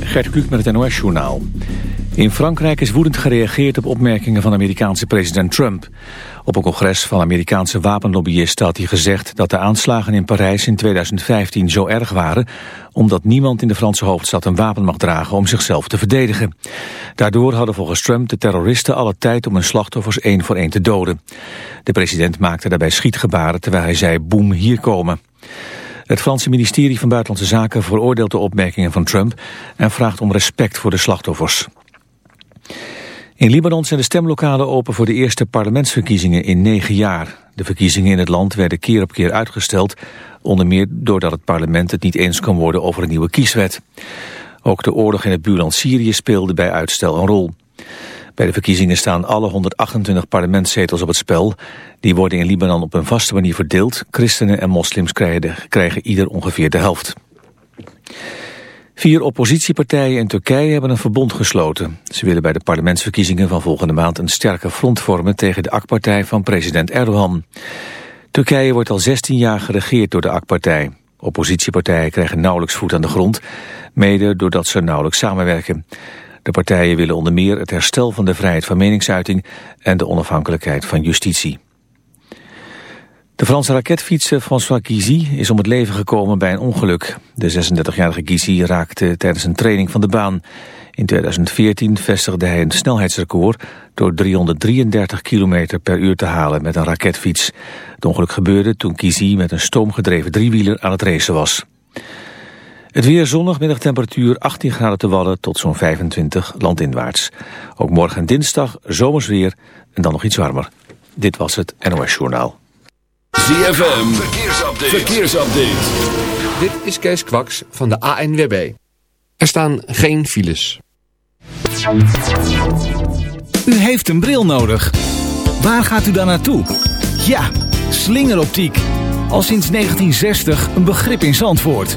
Gert Kluk met het NOS-journaal. In Frankrijk is woedend gereageerd op opmerkingen van Amerikaanse president Trump. Op een congres van Amerikaanse wapenlobbyisten had hij gezegd dat de aanslagen in Parijs in 2015 zo erg waren, omdat niemand in de Franse hoofdstad een wapen mag dragen om zichzelf te verdedigen. Daardoor hadden volgens Trump de terroristen alle tijd om hun slachtoffers één voor één te doden. De president maakte daarbij schietgebaren terwijl hij zei boem hier komen. Het Franse ministerie van Buitenlandse Zaken veroordeelt de opmerkingen van Trump en vraagt om respect voor de slachtoffers. In Libanon zijn de stemlokalen open voor de eerste parlementsverkiezingen in negen jaar. De verkiezingen in het land werden keer op keer uitgesteld, onder meer doordat het parlement het niet eens kan worden over een nieuwe kieswet. Ook de oorlog in het buurland Syrië speelde bij uitstel een rol. Bij de verkiezingen staan alle 128 parlementszetels op het spel. Die worden in Libanon op een vaste manier verdeeld. Christenen en moslims krijgen, ieder ongeveer de helft. Vier oppositiepartijen in Turkije hebben een verbond gesloten. Ze willen bij de parlementsverkiezingen van volgende maand een sterke front vormen tegen de AK-partij van president Erdogan. Turkije wordt al 16 jaar geregeerd door de AK-partij. Oppositiepartijen krijgen nauwelijks voet aan de grond, mede doordat ze nauwelijks samenwerken. De partijen willen onder meer het herstel van de vrijheid van meningsuiting en de onafhankelijkheid van justitie. De Franse raketfietser François Guizy is om het leven gekomen bij een ongeluk. De 36-jarige Guizy raakte tijdens een training van de baan. In 2014 vestigde hij een snelheidsrecord door 333 km per uur te halen met een raketfiets. Het ongeluk gebeurde toen Guizy met een stoomgedreven driewieler aan het racen was. Het weer zonnig, middagtemperatuur 18 graden te Wallen tot zo'n 25 landinwaarts. Ook morgen en dinsdag zomers weer en dan nog iets warmer. Dit was het NOS Journaal. ZFM, verkeersupdate. verkeersupdate. Dit is Kees Kwaks van de ANWB. Er staan geen files. U heeft een bril nodig. Waar gaat u dan naartoe? Ja, slingeroptiek. Al sinds 1960 een begrip in Zandvoort.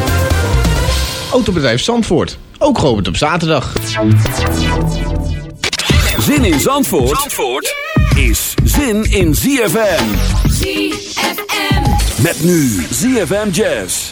Autobedrijf Zandvoort, ook geopend op zaterdag. Zin in Zandvoort, Zandvoort is zin in ZFM. ZFM. Met nu ZFM Jazz.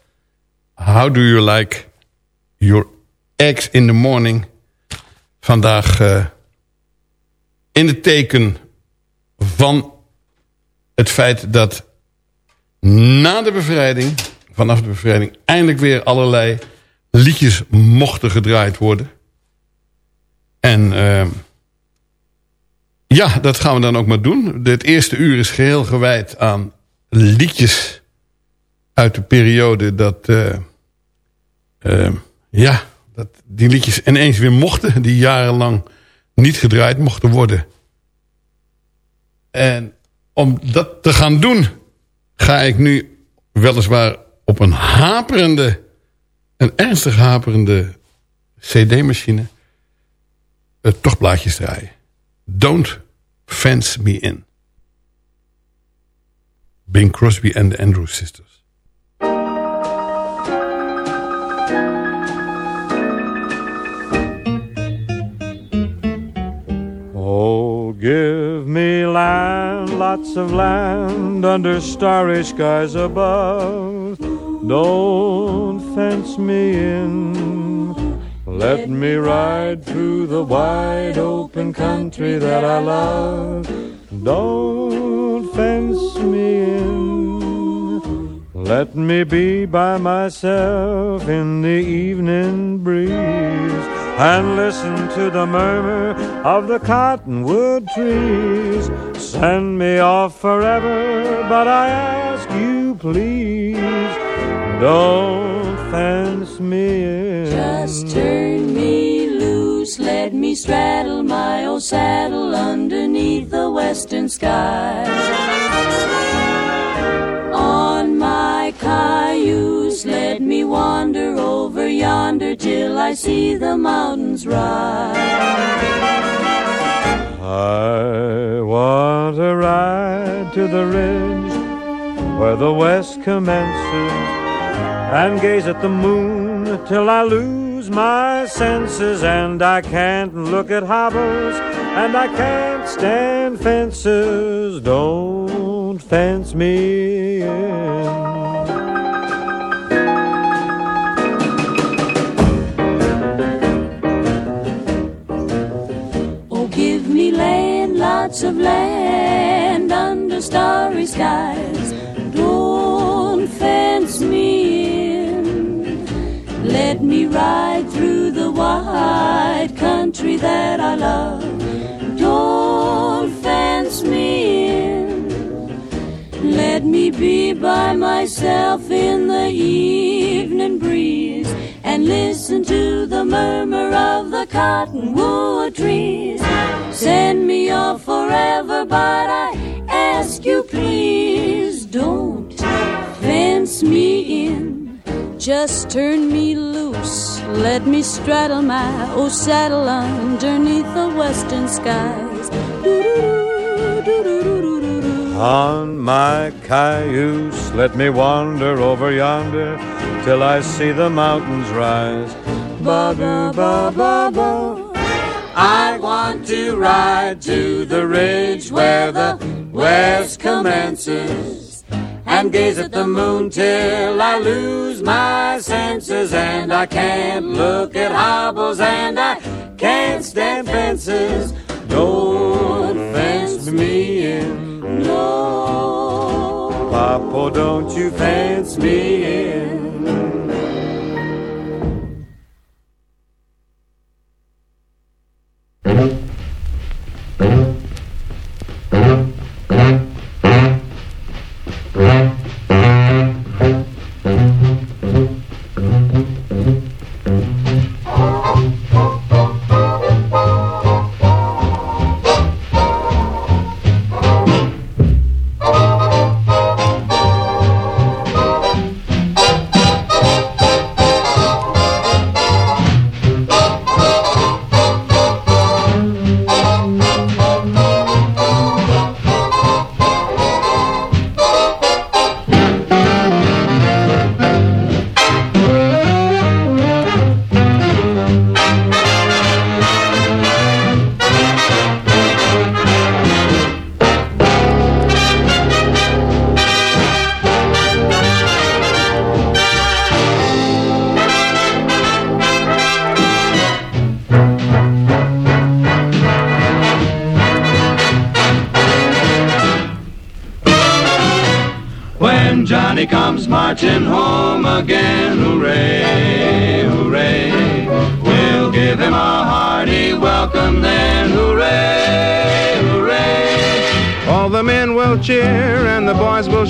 How do you like your eggs in the morning? Vandaag eh, in het teken van het feit dat na de bevrijding, vanaf de bevrijding, eindelijk weer allerlei liedjes mochten gedraaid worden. En eh, ja, dat gaan we dan ook maar doen. Het eerste uur is geheel gewijd aan liedjes uit de periode dat, eh, eh, ja, dat die liedjes ineens weer mochten, die jarenlang niet gedraaid mochten worden. En om dat te gaan doen, ga ik nu weliswaar op een haperende, een ernstig haperende cd-machine, uh, toch plaatjes draaien. Don't Fence Me In. Bing Crosby and the Andrews Sisters. Give me land, lots of land under starry skies above. Don't fence me in. Let me ride through the wide open country that I love. Don't fence me in. Let me be by myself in the evening breeze and listen to the murmur of the cottonwood trees. Send me off forever, but I ask you please, don't fence me in. Just turn me loose, let me straddle my old saddle underneath the western sky. Cayuse, let me wander over yonder till I see the mountains rise. I want to ride to the ridge where the west commences and gaze at the moon till I lose my senses and I can't look at hobbles and I can't stand fences. Don't fence me in. Of land under starry skies. Don't fence me in. Let me ride through the wide country that I love. Don't fence me in. Let me be by myself in the evening breeze and listen to the murmur of the cottonwood trees. Send me off forever, but I ask you please don't fence me in. Just turn me loose, let me straddle my old saddle underneath the western skies. On my cayuse, let me wander over yonder till I see the mountains rise. Ba ba ba ba ba. I want to ride to the ridge where the west commences and gaze at the moon till I lose my senses and I can't look at hobbles and I can't stand fences. Don't fence me in. No. Papa, don't you fence me in. Mm-hmm.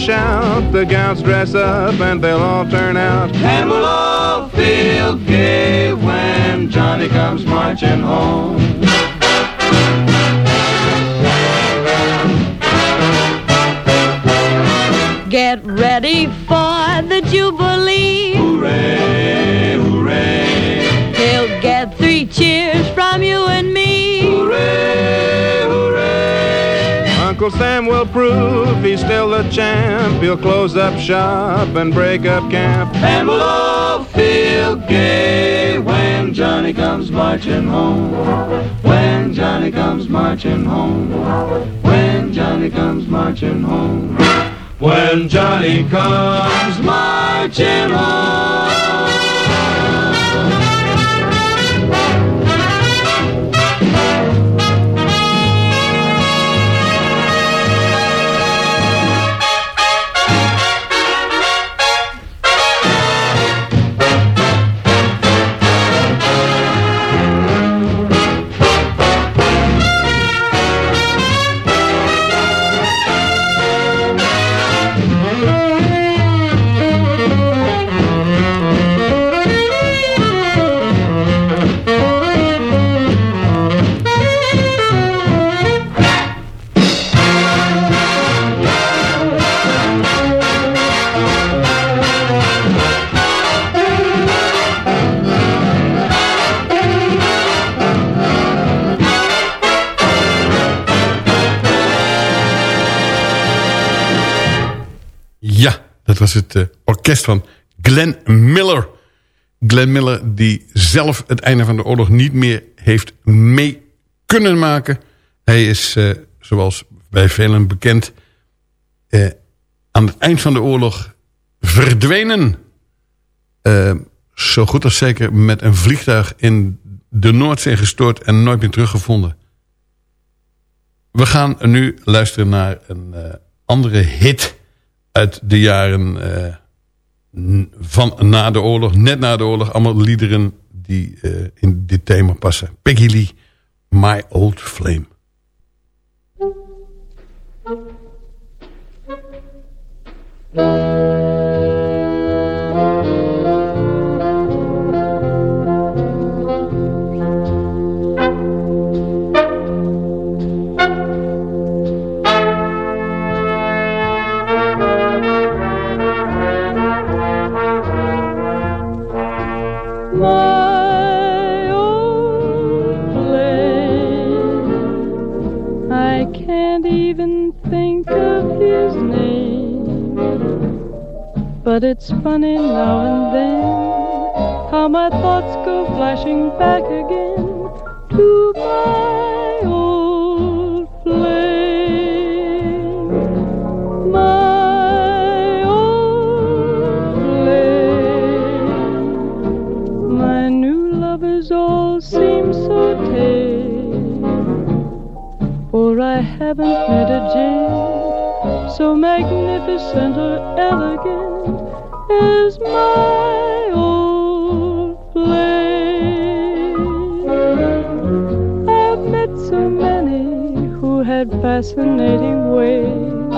Shout. The gals dress up and they'll all turn out. And we'll all feel gay when Johnny comes marching home. Get ready for the Jubilee. Sam will prove he's still the champ. He'll close up shop and break up camp. And we'll all feel gay when Johnny comes marching home. When Johnny comes marching home. When Johnny comes marching home. When Johnny comes marching home. Van Glenn Miller. Glenn Miller die zelf het einde van de oorlog niet meer heeft mee kunnen maken. Hij is, uh, zoals bij velen bekend, uh, aan het eind van de oorlog verdwenen. zo goed als zeker met een vliegtuig in de Noordzee gestort en nooit meer teruggevonden. We gaan nu luisteren naar een andere hit uit de jaren van na de oorlog, net na de oorlog. Allemaal liederen die uh, in dit thema passen. Peggy Lee, My Old Flame. But it's funny now and then how my thoughts go flashing back again to my haven't met a gent so magnificent or elegant as my old flame. I've met so many who had fascinating ways,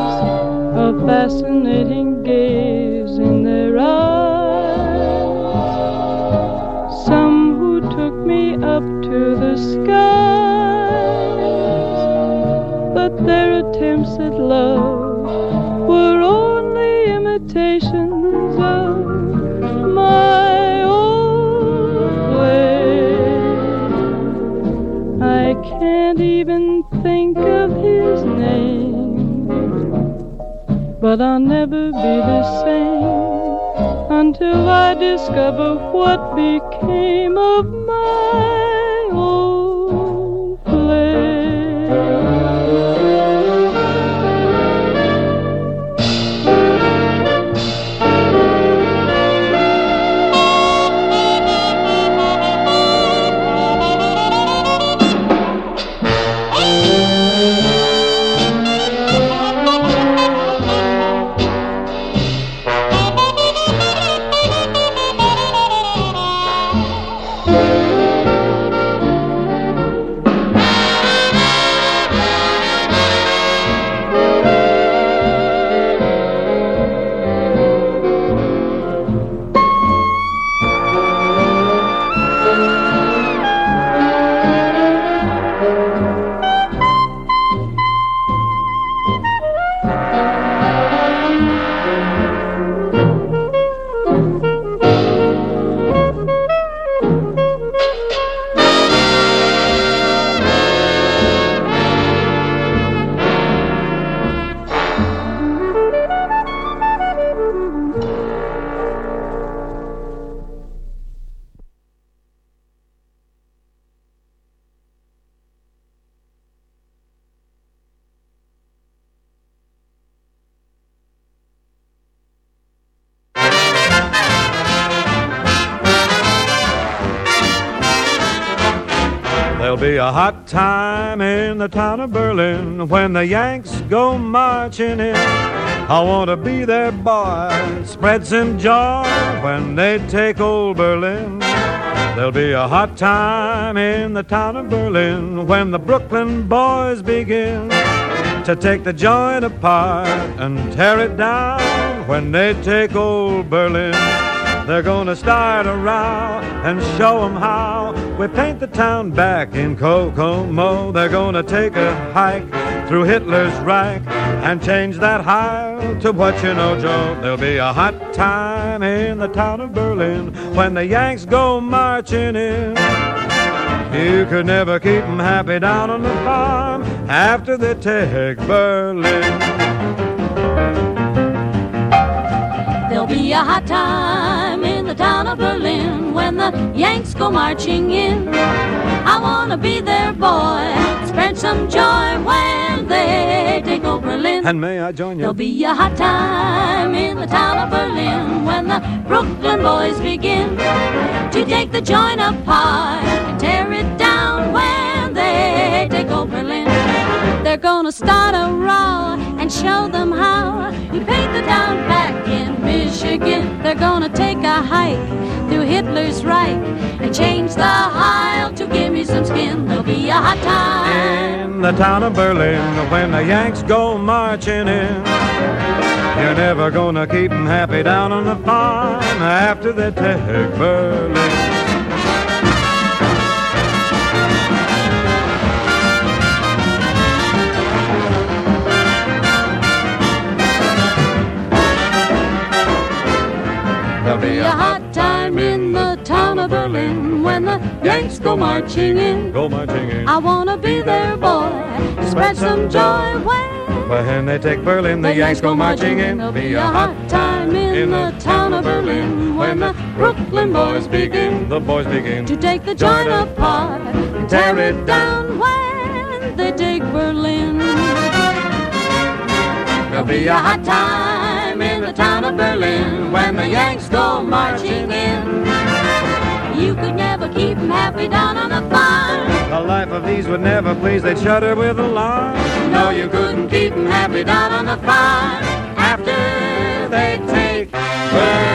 a fascinating gaze but I'll never be the same until I discover what became when the Yanks go marching in. I want to be their boy, spread some joy when they take old Berlin. There'll be a hot time in the town of Berlin when the Brooklyn boys begin to take the joint apart and tear it down when they take old Berlin. They're gonna start a row and show 'em how we paint the town back in Kokomo. They're gonna take a hike through Hitler's Reich and change that Heil to what you know, Joe. There'll be a hot time in the town of Berlin when the Yanks go marching in. You could never keep 'em happy down on the farm after they take Berlin. There'll be a hot time in the town of Berlin when the Yanks go marching in. I wanna be their boy, spread some joy when they take over Berlin. And may I join you? There'll be a hot time in the town of Berlin when the Brooklyn boys begin to take the joint apart and tear it down when they take over Berlin. Gonna start a row and show them how you paint the town back in Michigan. They're gonna take a hike through Hitler's Reich and change the Heil to give me some skin. There'll be a hot time. in the town of Berlin when the Yanks go marching in. You're never gonna keep 'em happy down on the farm after they take Berlin. There'll be a hot time in the town of Berlin when the Yanks go marching in. Go marching in. I wanna be there, boy, spread some joy when When they take Berlin, the Yanks go marching in. There'll be a hot time in the town of Berlin when the Brooklyn boys begin The boys begin to take the joint apart and tear it down when they take Berlin. There'll be a hot time in the town of Berlin when the Yanks go marching in. You could never keep 'em happy down on the farm. The life of these would never please, they'd shudder with alarm. No, you couldn't keep 'em happy down on the farm after they take Berlin.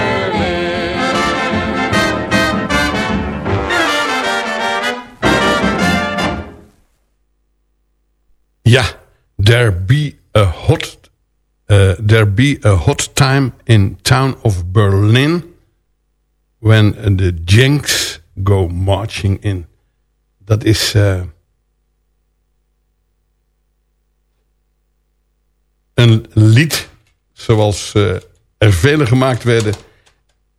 Ja, There eh, be a hot, uh, there be a hot time in town of Berlin when the Jenks go marching in. Dat is uh, een lied zoals uh, er vele gemaakt werden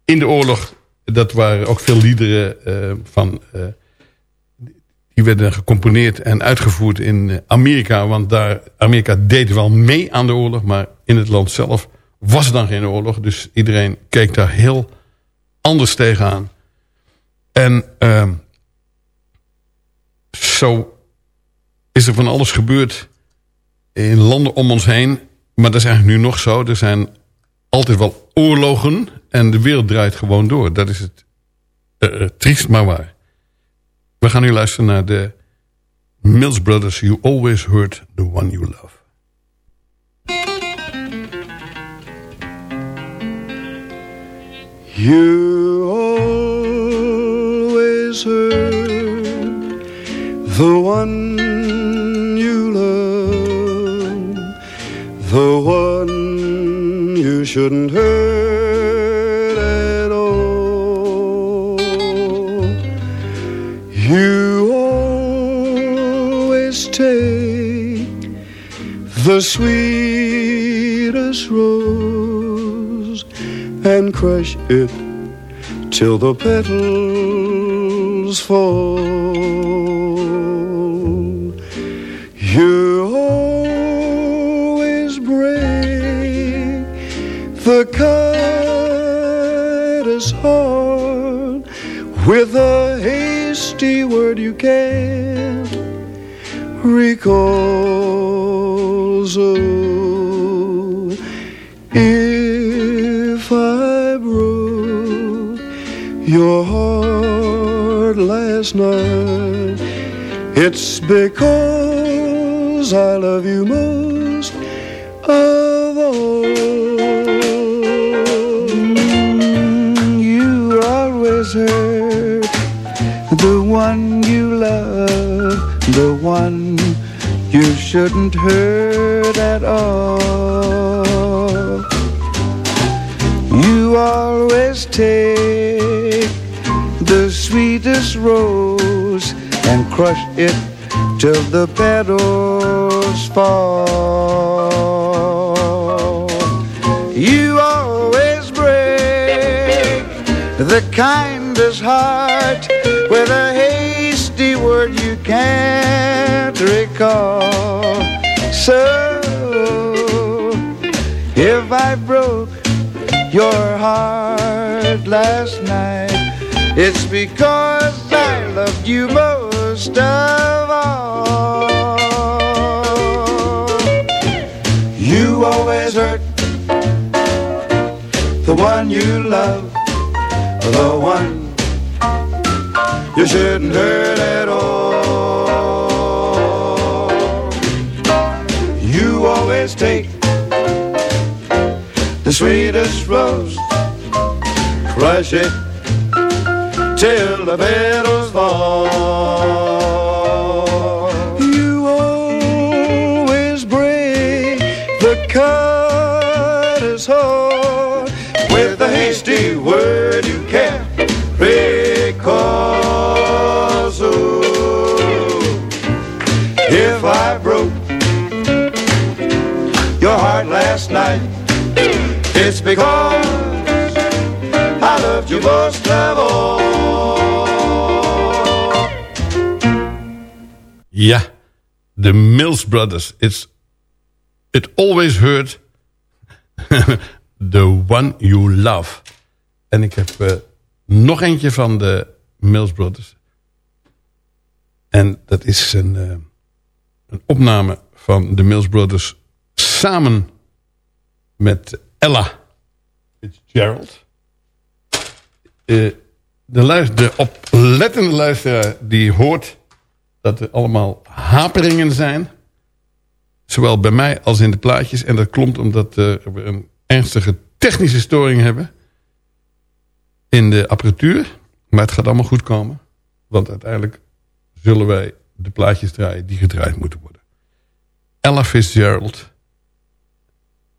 in de oorlog. Dat waren ook veel liederen van die werden gecomponeerd en uitgevoerd in Amerika. Want daar, Amerika deed wel mee aan de oorlog. Maar in het land zelf was er dan geen oorlog. Dus iedereen keek daar heel anders tegenaan. En uh, zo is er van alles gebeurd in landen om ons heen. Maar dat is eigenlijk nu nog zo. Er zijn altijd wel oorlogen en de wereld draait gewoon door. Dat is het uh, triest maar waar. We gaan nu luisteren naar de Mills Brothers. You always hurt the one you love. You always hurt the one you love, the one you shouldn't hurt at all. You always take the sweetest rose and crush it till the petals fall. You always break the kindest heart with a hasty word you can't recall. Night, it's because I love you most of all. You always hurt the one you love, the one you shouldn't hurt at all. You always take sweetest rose and crush it till the petals fall. You always break the kindest heart with a hasty word you can't recall. So if I broke your heart last night, it's because I loved you most of all. You always hurt the one you love, the one you shouldn't hurt at all. You always take the sweetest rose, crush it till the petals fall. You always break the kindest heart with a hasty word you can't recall. So if I broke your heart last night, it's because Most of all. Ja, de Mills Brothers. It's, it always hurt the one you love. En ik heb uh, nog eentje van de Mills Brothers. En dat is een, uh, een opname van de Mills Brothers samen met Ella Fitzgerald. Uh, de, luister, de oplettende luisteraar die hoort dat er allemaal haperingen zijn. Zowel bij mij als in de plaatjes. En dat klopt omdat uh, we een ernstige technische storing hebben. In de apparatuur. Maar het gaat allemaal goed komen. Want uiteindelijk zullen wij de plaatjes draaien die gedraaid moeten worden. Ella Fitzgerald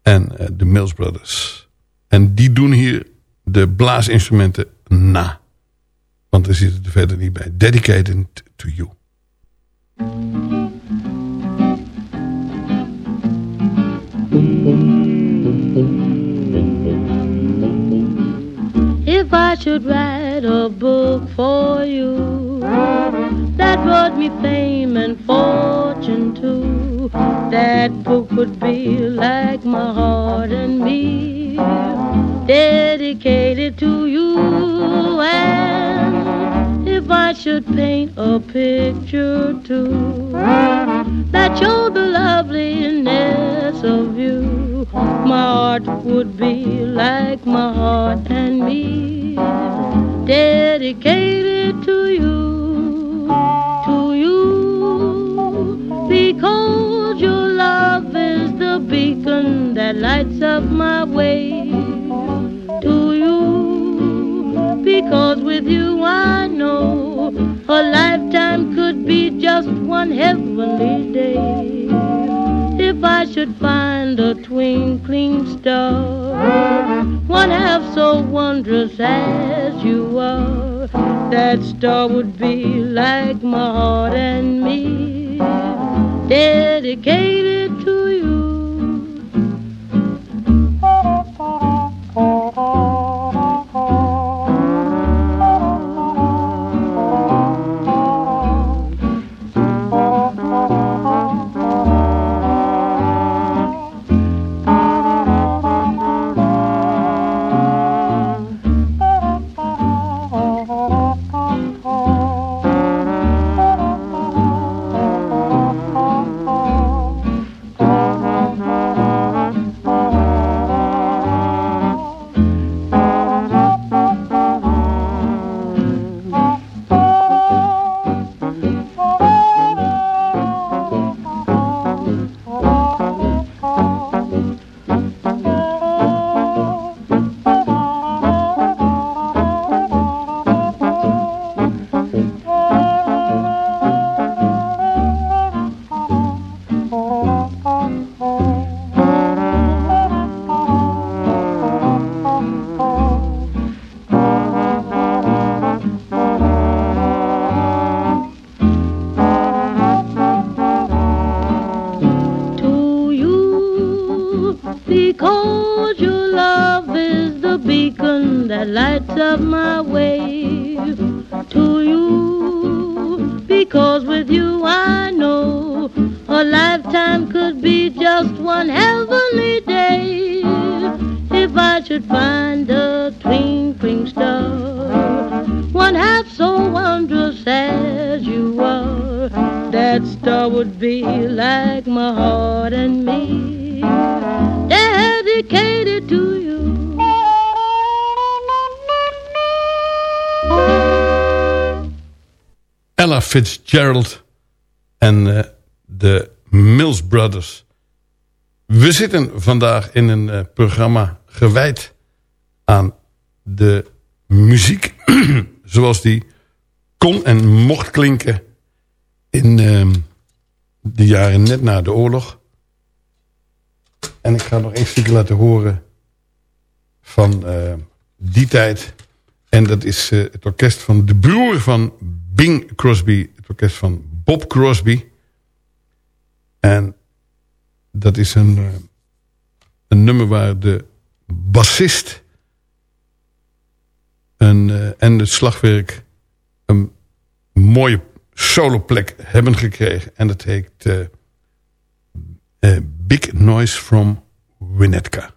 en uh, de Mills Brothers. En die doen hier de blaasinstrumenten na. Want er zit er verder niet bij. Dedicated to you. If I should write a book for you that brought me fame and fortune too, that book would be like my heart and me, dedicated to you. And if I should paint a picture too that showed the loveliness of you, my heart would be like my heart and me, dedicated to you, to you, because your love is the beacon that lights up my way. Because with you I know a lifetime could be just one heavenly day. If I should find a twinkling star, one half so wondrous as you are, that star would be like my heart and me, dedicated Fitzgerald en eh, de Mills Brothers. We zitten vandaag in een eh, programma gewijd aan de muziek zoals die kon en mocht klinken in ehm, de jaren net na de oorlog. En ik ga nog een stukje laten horen van eh, die tijd. En dat is het orkest van de broer van Bing Crosby. Het orkest van Bob Crosby. En dat is een, eh, een nummer waar de bassist een, eh, en het slagwerk een mooie soloplek hebben gekregen. En dat heet eh, Big Noise from Winnetka.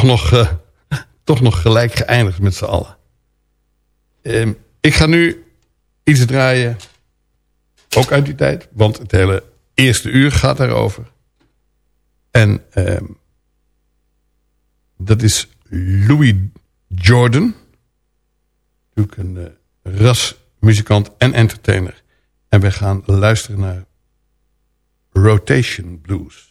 Toch nog, uh, toch nog gelijk geëindigd met z'n allen. Uh, ik ga nu iets draaien, ook uit die tijd, want het hele eerste uur gaat daarover. En uh, dat is Louis Jordan. Natuurlijk een uh, rasmuzikant en entertainer. En we gaan luisteren naar Rotation Blues.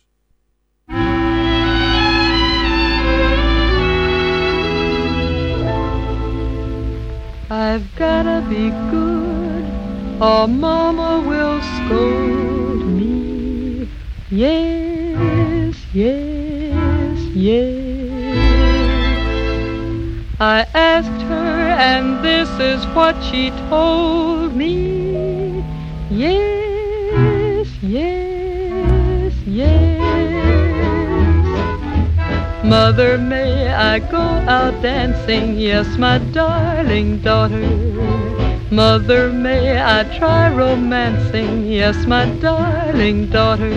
I've gotta be good or mama will scold me. Yes, yes, yes. I asked her and this is what she told me. Yes, yes, yes. Mother, may I go out dancing? Yes, my darling daughter. Mother, may I try romancing? Yes, my darling daughter.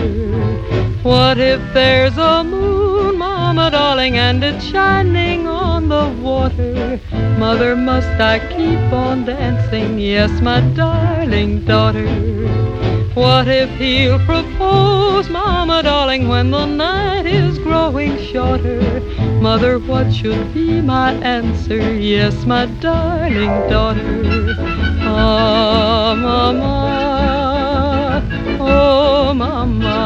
What if there's a moon, mama darling, and it's shining on the water? Mother, must I keep on dancing? Yes, my darling daughter. What if he'll propose, Mama darling, when the night is growing shorter? Mother, what should be my answer? Yes, my darling daughter. Ah, Mama, oh, Mama,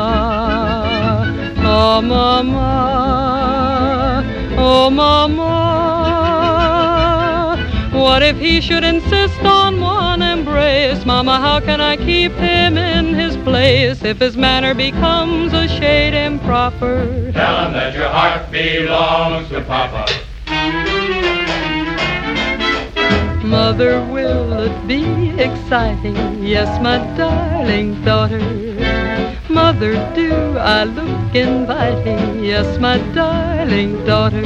oh, Mama, oh, Mama. What if he should insist on Mama, how can I keep him in his place if his manner becomes a shade improper? Tell him that your heart belongs to Papa. Mother, will it be exciting? Yes, my darling daughter. Mother, do I look inviting? Yes, my darling daughter.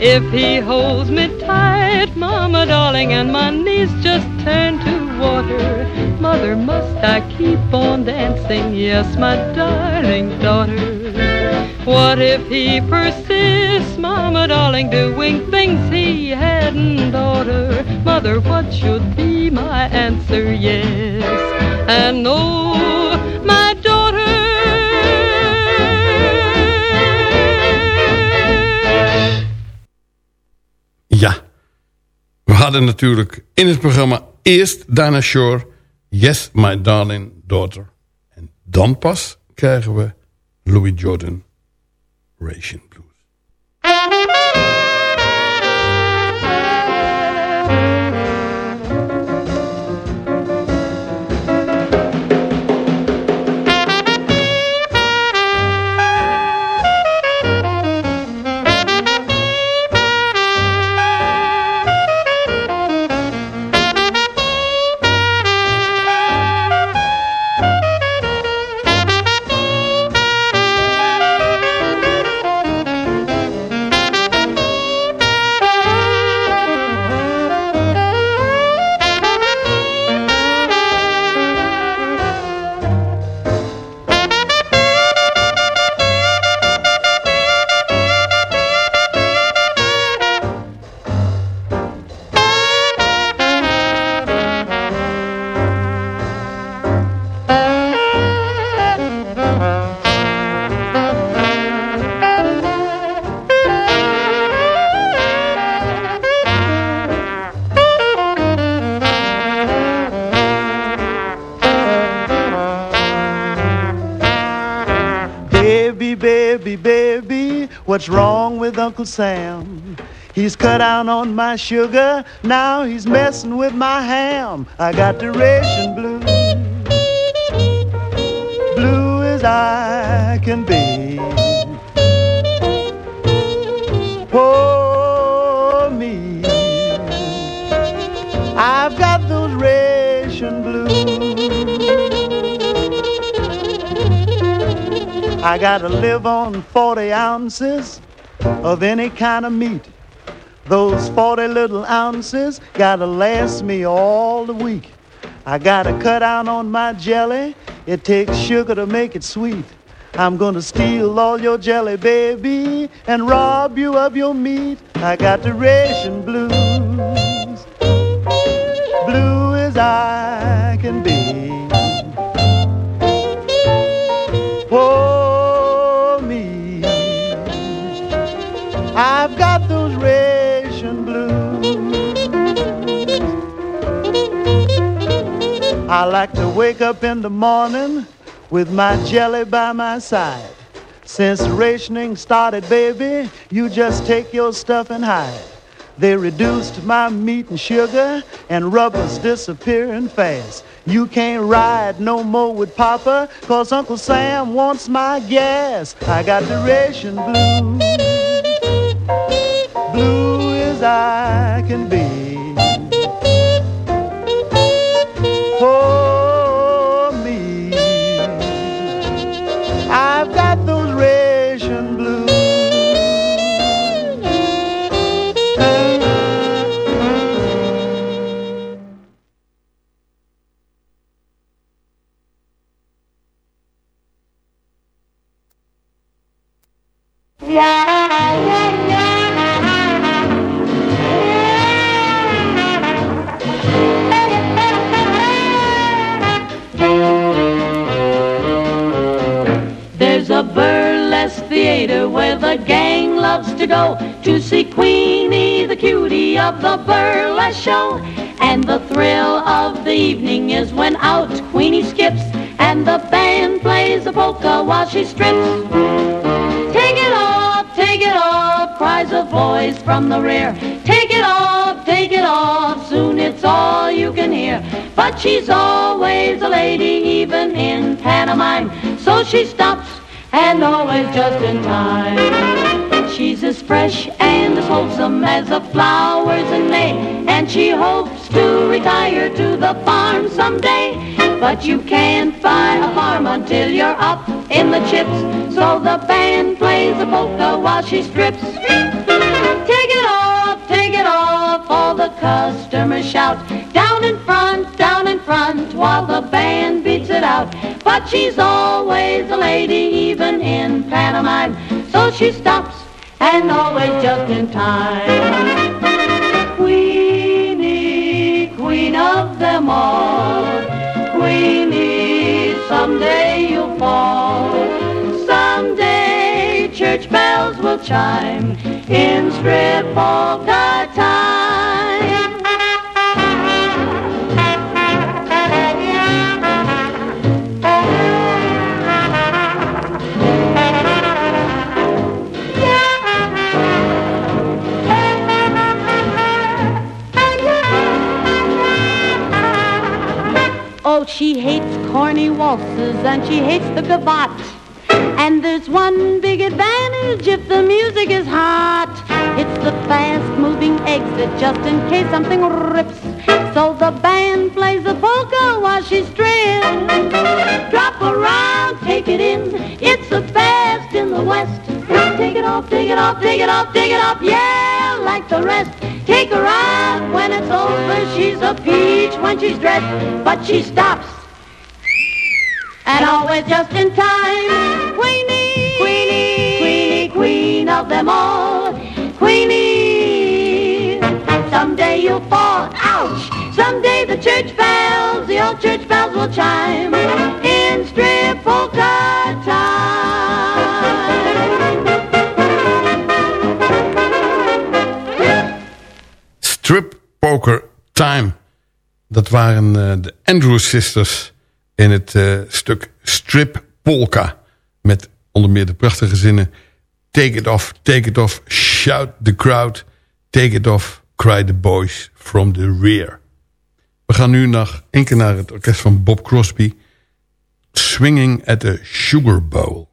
If he holds me tight, Mama darling, and my knees just turn water, Mother, must I keep on dancing? Yes, my darling daughter. What if he persists, Mama darling, doing things he hadn't order? Mother, what should be my answer? Yes, and no, my daughter. Ja, we hadden natuurlijk in het programma eerst Dana Shore, Yes, My Darling Daughter. En dan pas krijgen we Louis Jordan, Ration what's wrong with Uncle Sam? He's cut out on my sugar, now he's messing with my ham. I got the ration blue, blue as I can be. Poor I gotta live on 40 ounces of any kind of meat. Those 40 little ounces gotta last me all the week. I gotta cut out on my jelly. It takes sugar to make it sweet. I'm gonna steal all your jelly, baby, and rob you of your meat. I got the ration blues, blue as I I've got those ration blues. I like to wake up in the morning with my jelly by my side. Since rationing started, baby, you just take your stuff and hide. They reduced my meat and sugar, and rubber's disappearing fast. You can't ride no more with Papa, cause Uncle Sam wants my gas. I got the ration blues, I can be. For to go to see Queenie, the cutie of the burlesque show. And the thrill of the evening is when out Queenie skips and the band plays a polka while she strips. Take it off, take it off, cries a voice from the rear. Take it off, take it off, soon it's all you can hear. But she's always a lady, even in pantomime. So she stops and always just in time. She's as fresh and as wholesome as the flowers in May, and she hopes to retire to the farm someday. But you can't buy a farm until you're up in the chips, so the band plays a polka while she strips. Take it off, take it off, all the customers shout. Down in front, down in front, while the band beats it out. But she's always a lady, even in pantomime. So she stops, and always just in time. Queenie, queen of them all. Queenie, someday you'll fall. Someday church bells will chime in strip polka time. She hates corny waltzes and she hates the gavotte. And there's one big advantage if the music is hot. It's the fast-moving exit just in case something rips. So the band plays the polka while she strips. Drop around, take it in. It's the best in the West. Take it off, take it off, take it off, take it off. Yeah, like the rest. Take her out when it's over. She's a peach when she's dressed, but she stops. And always just in time. Queenie, Queenie, Queenie, Queen of them all. Queenie, someday you'll fall. Ouch! Someday the church bells, the old church bells will chime in strip polka time. Strip Poker Time. Dat waren eh, de Andrews Sisters in het eh, stuk Strip Polka. Met onder meer de prachtige zinnen... Take it off, take it off, shout the crowd. Take it off, cry the boys from the rear. We gaan nu nog één keer naar het orkest van Bob Crosby. Swinging at the Sugar Bowl.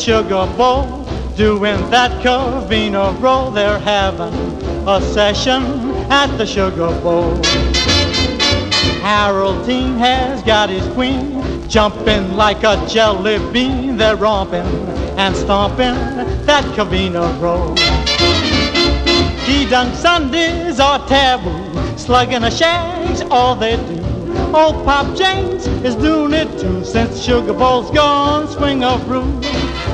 Sugar Bowl, doing that Covina roll. They're having a session at the Sugar Bowl. Harold Dean has got his queen jumping like a jelly bean. They're romping and stomping that Covina roll. G-Dunk Sundays are taboo, slugging a shag's all they do. Old Pop James is doing it too since Sugar Bowl's gone swing of rule.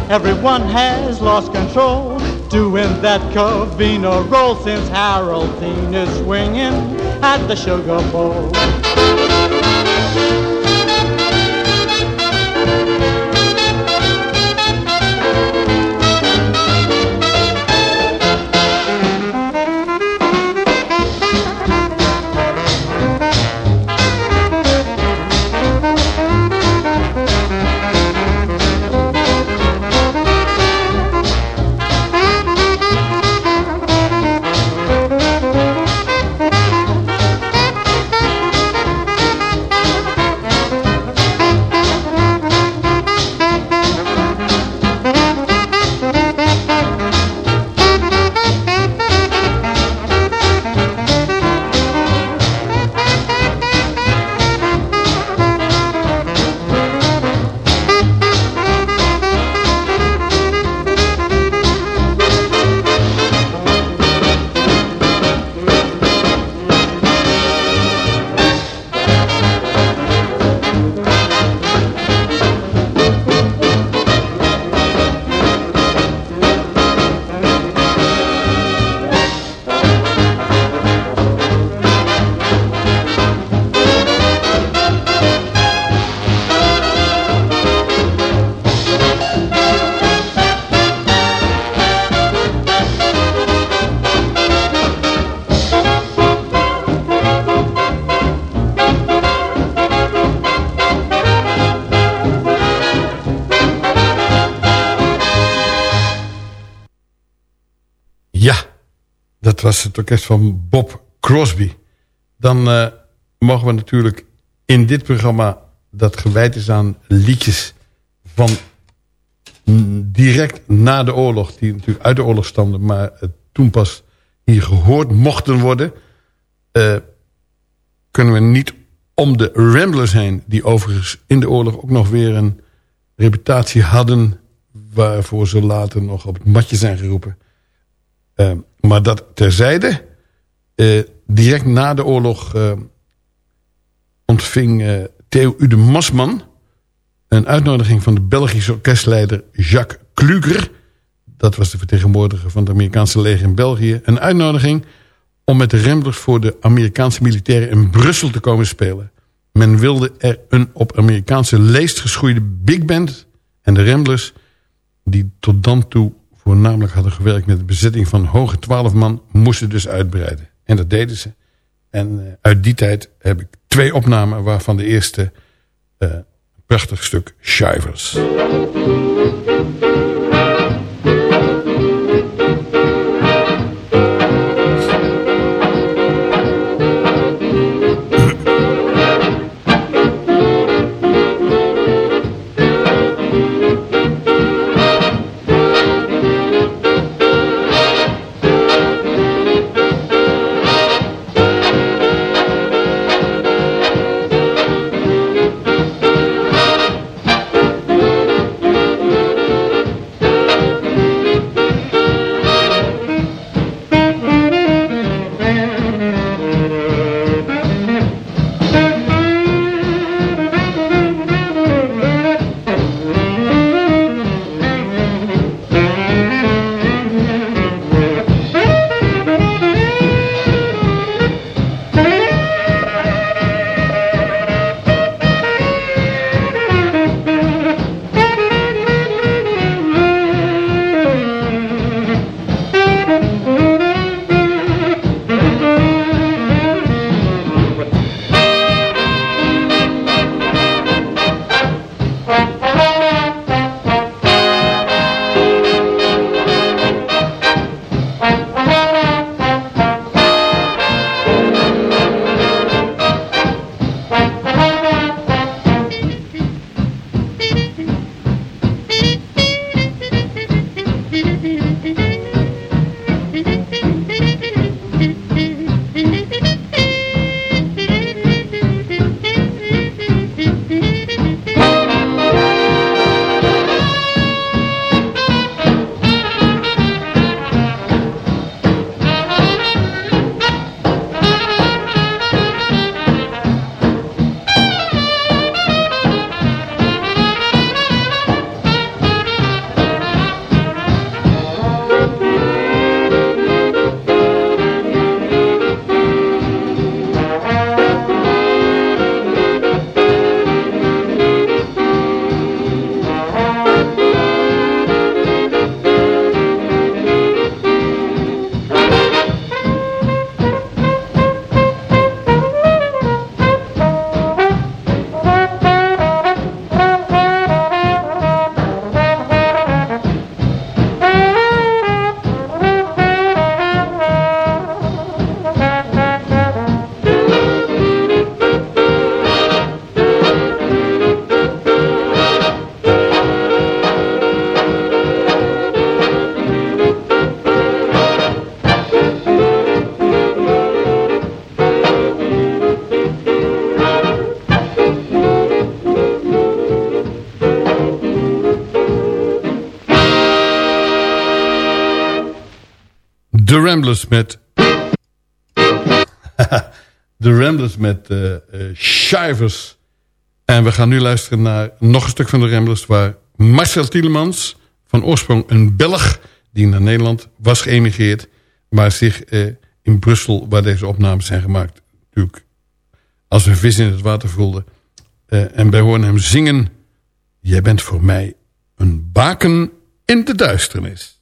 Everyone has lost control doing that Covina roll since Harold Dean is swinging at the Sugar Bowl. Orkest van Bob Crosby. Dan uh, mogen we natuurlijk in dit programma... dat gewijd is aan liedjes van direct na de oorlog... die natuurlijk uit de oorlog stamden... maar uh, toen pas hier gehoord mochten worden... Uh, kunnen we niet om de Ramblers heen... die overigens in de oorlog ook nog weer een reputatie hadden... waarvoor ze later nog op het matje zijn geroepen... maar dat terzijde. Uh, direct na de oorlog uh, ontving Theo Ude Masman... een uitnodiging van de Belgische orkestleider Jacques Kluger... dat was de vertegenwoordiger van het Amerikaanse leger in België... een uitnodiging om met de Ramblers voor de Amerikaanse militairen in Brussel te komen spelen. Men wilde er een op Amerikaanse leest geschoeide big band... en de Ramblers, die tot dan toe voornamelijk hadden gewerkt met de bezetting van hoge twaalf man, moesten dus uitbreiden. En dat deden ze. En uh, uit die tijd heb ik twee opnamen, waarvan de eerste uh, prachtig stuk Shivers. Ramblers met... de Ramblers met uh, Shivers. En we gaan nu luisteren naar nog een stuk van de Ramblers... waar Marcel Tielemans, van oorsprong een Belg... die naar Nederland was geëmigreerd... maar zich uh, in Brussel, waar deze opnames zijn gemaakt... natuurlijk als een vis in het water voelde. en wij horen hem zingen... Jij bent voor mij een baken in de duisternis.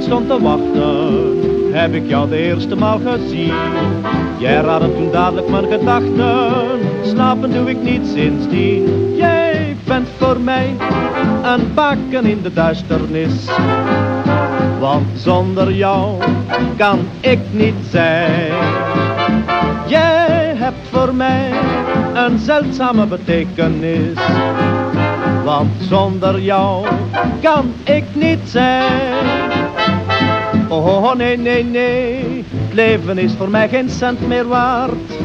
Tram stond te wachten, heb ik jou de eerste maal gezien. Jij raadde toen dadelijk mijn gedachten, slapen doe ik niet sindsdien. Jij bent voor mij een bakken in de duisternis. Want zonder jou kan ik niet zijn. Jij hebt voor mij een zeldzame betekenis. Want zonder jou kan ik niet zijn. Oh nee, nee, nee, het leven is voor mij geen cent meer waard.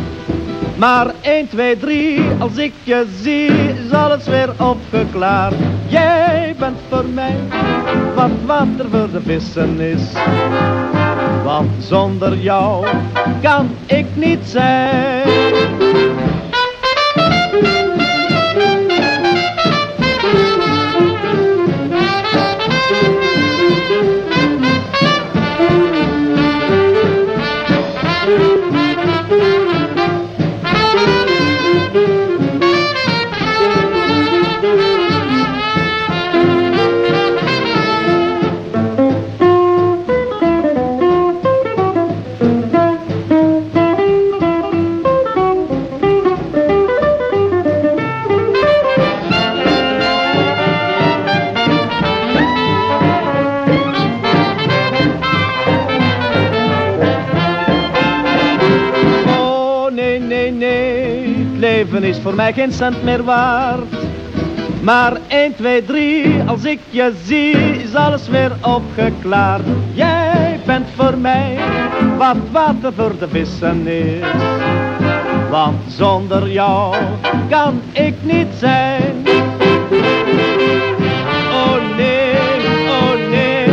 Maar 1, 2, 3, als ik je zie, is alles weer opgeklaard. Jij bent voor mij wat water voor de vissen is. Want zonder jou kan ik niet zijn. Voor mij geen cent meer waard. Maar 1, 2, 3, als ik je zie, is alles weer opgeklaard. Jij bent voor mij wat water voor de vissen is. Want zonder jou kan ik niet zijn. Oh nee, oh nee,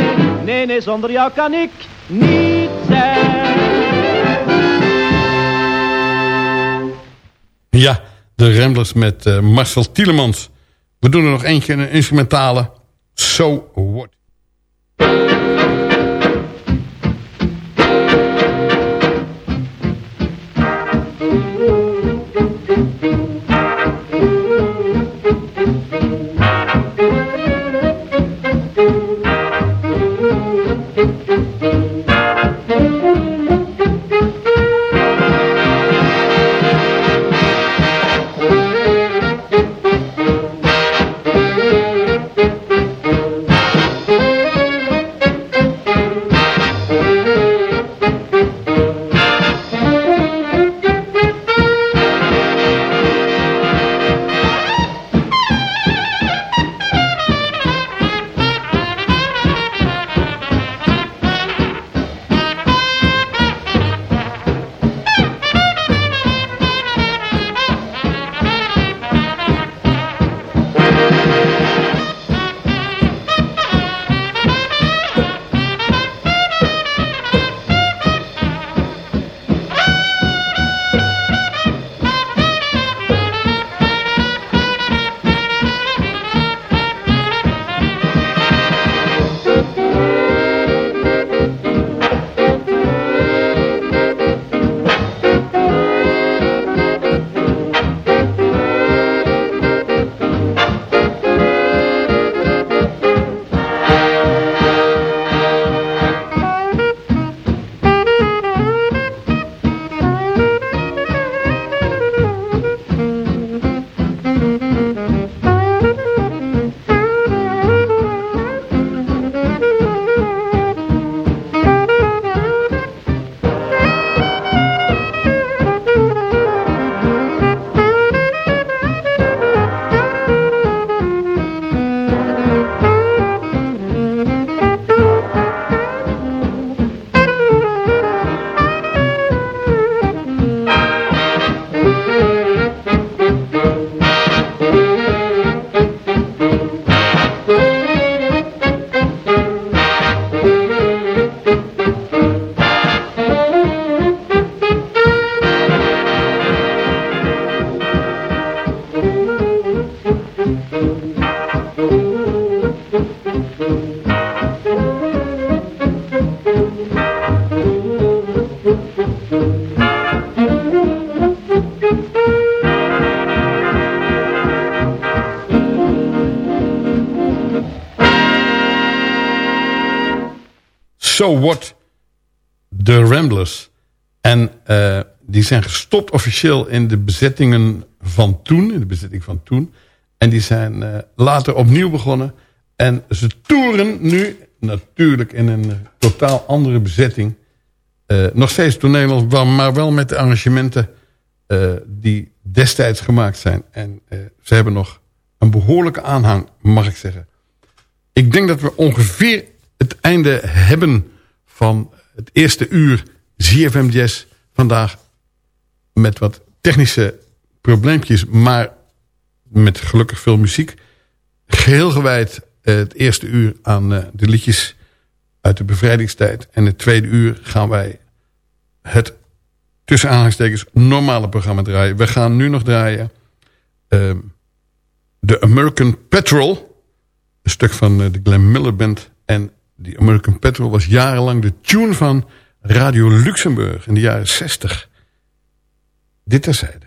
nee, nee, zonder jou kan ik niet zijn. Ja, de Ramblers met uh, Marcel Tielemans. We doen er nog eentje, een instrumentale. So What. So What, The Ramblers. En uh, die zijn gestopt officieel in de bezettingen van toen. In de bezetting van toen. En die zijn uh, later opnieuw begonnen. En ze toeren nu natuurlijk in een totaal andere bezetting. Uh, nog steeds toneel, maar wel met de arrangementen die destijds gemaakt zijn. En ze hebben nog een behoorlijke aanhang, mag ik zeggen. Ik denk dat we ongeveer het einde hebben van het eerste uur ZFM Jazz vandaag. Met wat technische probleempjes, maar met gelukkig veel muziek. Geheel gewijd eh, het eerste uur aan uh, de liedjes uit de bevrijdingstijd. En het tweede uur gaan wij het tussen aanhalingstekens normale programma draaien. We gaan nu nog draaien uh, The American Petrol. Een stuk van uh, de Glenn Miller Band. En die American Petrol was jarenlang de tune van Radio Luxemburg in de jaren 60. Dit terzijde.